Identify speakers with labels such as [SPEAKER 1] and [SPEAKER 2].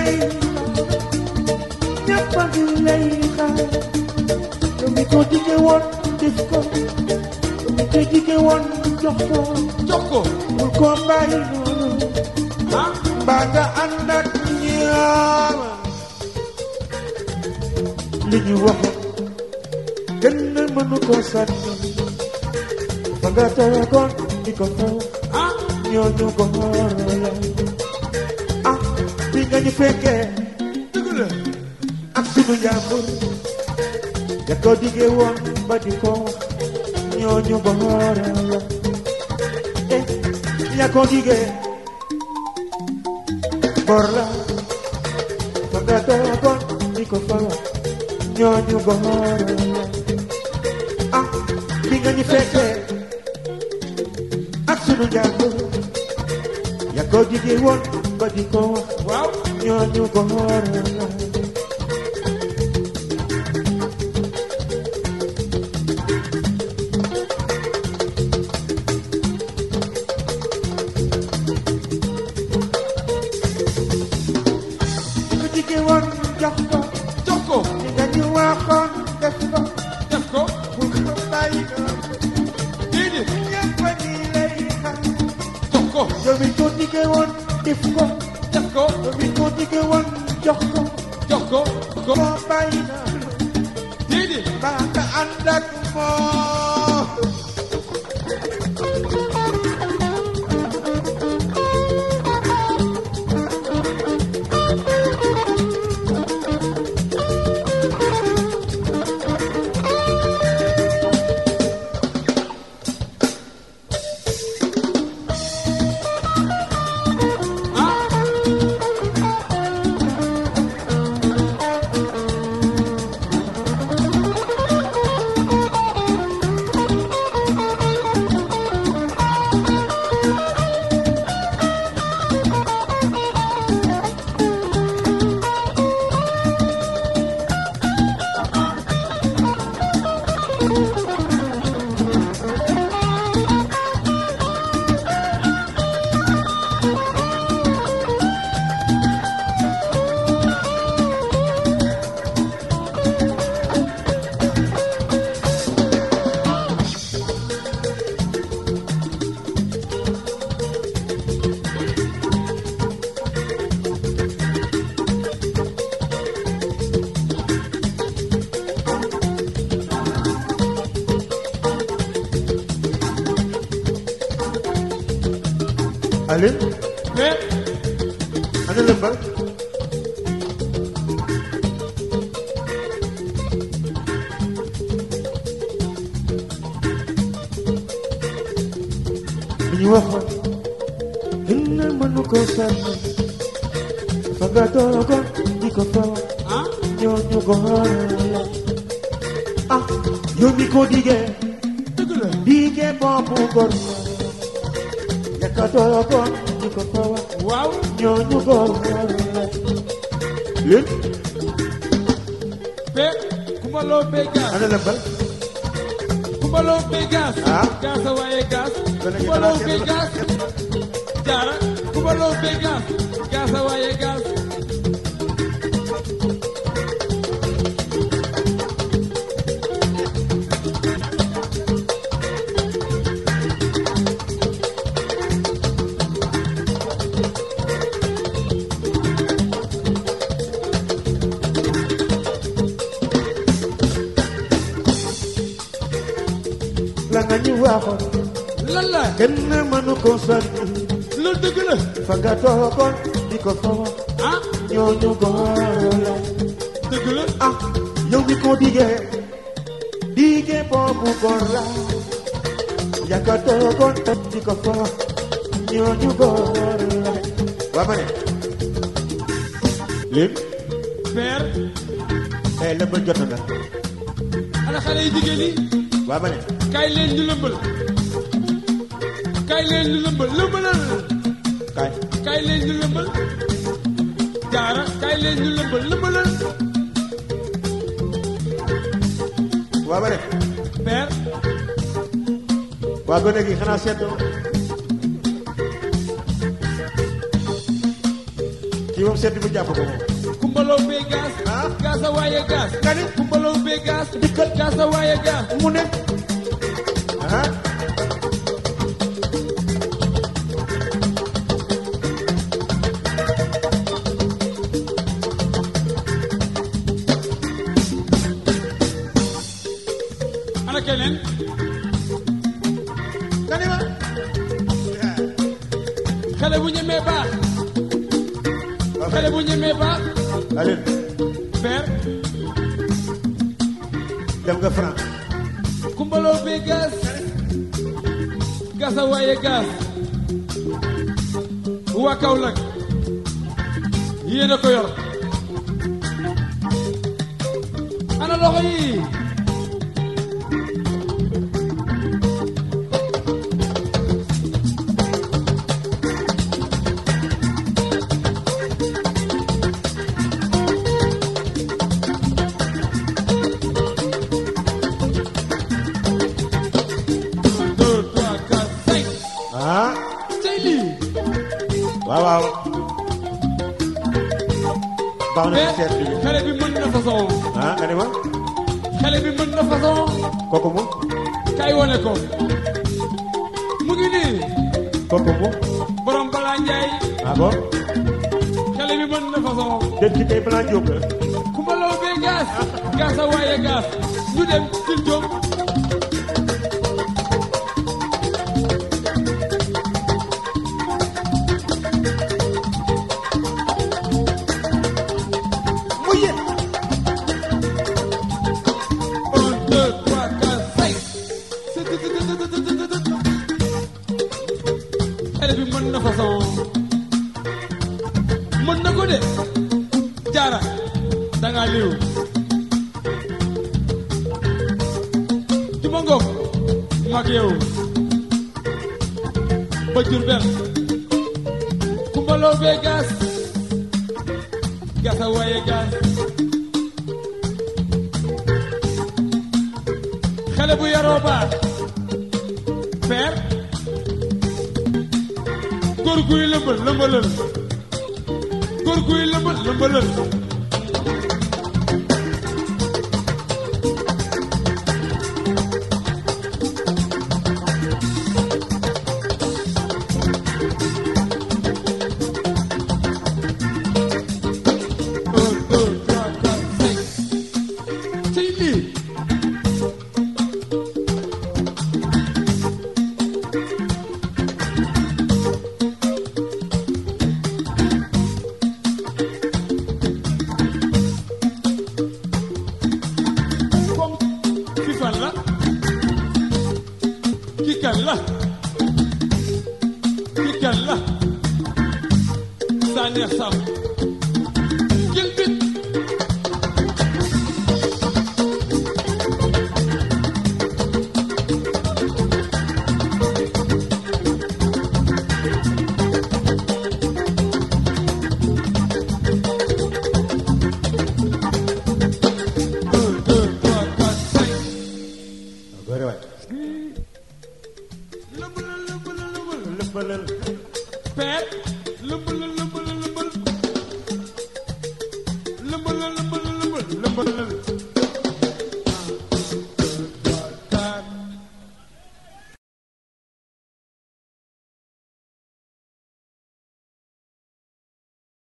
[SPEAKER 1] ko bàyyi ñëpp a ngi lay xaar nga ñu fekkee.
[SPEAKER 2] Dëgg la
[SPEAKER 1] ak sunu njàmbur ya ko diggee woon ba di ko. Wax ñooñu ko la eh ya ko diggee. Bor la. Fa nga toogoon di ko fa wax ñooñu ko la ah bi nga ñu fekkee. Ak sunu njàmbur ya ko diggee woon ba di ko wax.
[SPEAKER 2] Waaw
[SPEAKER 1] nyonyu gorna Kutikiwan joko joko Nganyu wakon defko
[SPEAKER 2] defko Bukan
[SPEAKER 1] tayo Dini Yang panilay ka Joko
[SPEAKER 2] Jami kutikiwan
[SPEAKER 1] defko defko Jami
[SPEAKER 2] déedéet
[SPEAKER 1] ñëpp a ngi lay xaar
[SPEAKER 2] jox ko
[SPEAKER 1] yow Salim. Ne? Anladın mı? Beni vahmet. İnne manu kosan. Fagato logo di
[SPEAKER 2] kofa.
[SPEAKER 1] Nyo nyo gohan. Ah, yo mi kodige. Dige bambu gorsa. Fa wax
[SPEAKER 2] waaw
[SPEAKER 1] ñooñu ko la leen
[SPEAKER 2] pe kumaloo be gaas
[SPEAKER 1] ana lëmbal
[SPEAKER 2] kumaloo be gaas
[SPEAKER 1] Ah.
[SPEAKER 2] gaas a waaye gaas
[SPEAKER 1] Gën a ngi
[SPEAKER 2] kumaloo
[SPEAKER 1] xalaat
[SPEAKER 2] be
[SPEAKER 1] kenn-
[SPEAKER 2] gaas
[SPEAKER 1] ñu waxoon
[SPEAKER 2] lan la
[SPEAKER 1] kenn mënu ko sori
[SPEAKER 2] loolu dëgg la
[SPEAKER 1] fa nga toogoon di ko foo
[SPEAKER 2] ah
[SPEAKER 1] ñooñu góor
[SPEAKER 2] dëgg la
[SPEAKER 1] ah yow mi ko digee digee boobu góor la yaa ka toogoon di ko foo ñooñu góor waa ma ne léegi
[SPEAKER 2] père
[SPEAKER 1] eh la jot na nag
[SPEAKER 2] xale yu jigéen yi
[SPEAKER 1] waa ma ne
[SPEAKER 2] kaay leen ñu lëmbal kaay leen ñu lëmbal lëmbalal
[SPEAKER 1] kaay
[SPEAKER 2] kaay leen ñu lëmbal jaara kaay leen ñu lëmbal lëmbalal
[SPEAKER 1] waa ma ne
[SPEAKER 2] père
[SPEAKER 1] waa gone gi xanaa seetoo kii moom seet bi jàpp ko moom
[SPEAKER 2] kumbaloo bee gaas
[SPEAKER 1] Ah.
[SPEAKER 2] gaasa waaye gaas
[SPEAKER 1] nga ni
[SPEAKER 2] kumbaloo bee gaas
[SPEAKER 1] Dikkal.
[SPEAKER 2] gaasa waaye gaas
[SPEAKER 1] mu ne dem nga France
[SPEAKER 2] kumbaloo bee gaasa waaye gaas waa Kaolack? Yéen a ko yor. Ana loxo yi
[SPEAKER 1] baax na ci seet bi
[SPEAKER 2] xale bi mën na façon.
[SPEAKER 1] Ah nga ni ma
[SPEAKER 2] xale bi mën na façon.
[SPEAKER 1] Kooku mu
[SPEAKER 2] kay wone ko mu ngi nii
[SPEAKER 1] kooku mu
[SPEAKER 2] borom balaa njaay
[SPEAKER 1] ah bon?
[SPEAKER 2] Xale bi mën na façon.
[SPEAKER 1] Dem ci tey balaa jóg la
[SPEAKER 2] ku ma law bee gaas gaas a waaye gaas ñu dem til jóg jara dan Liu, jumongo mageu bajurbel kumbalo vegas gasa waye gas. Xale ya, bu yaroo baa fer góor guy ya, lëmbal lëmbalal gorgui lamba lamba saa neex sam jël bit un